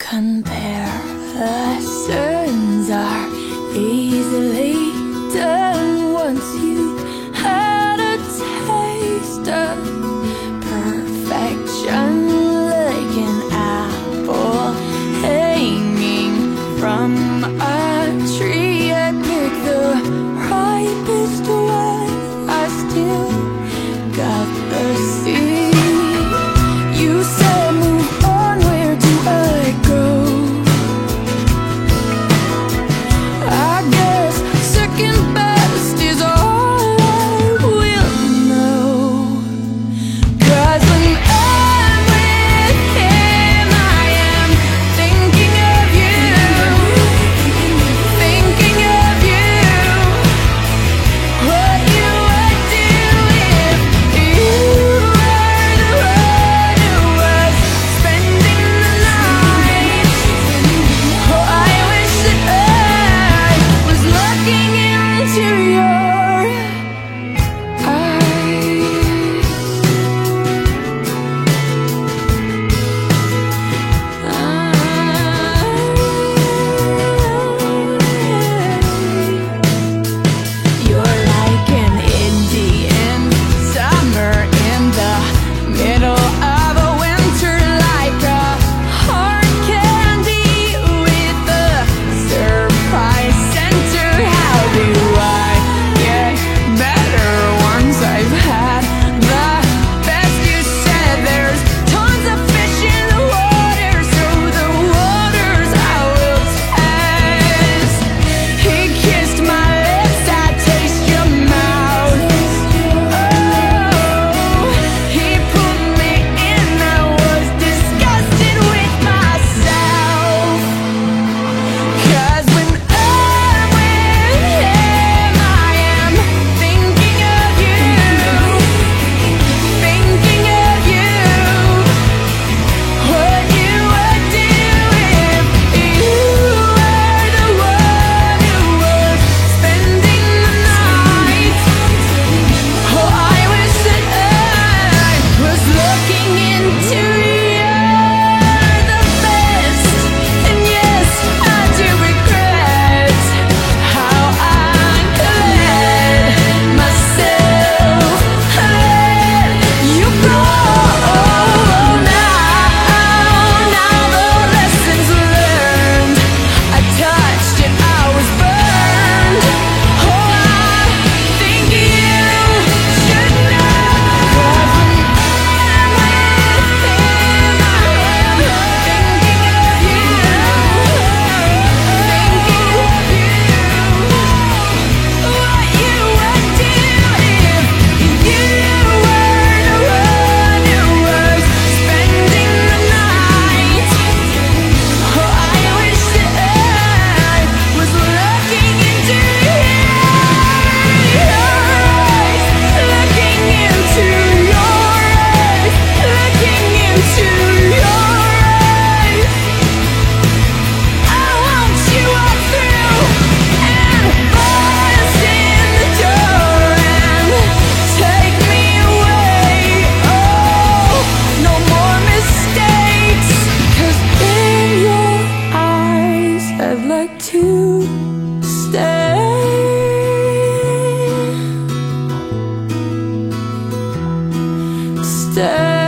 Comparisons are easily Stay.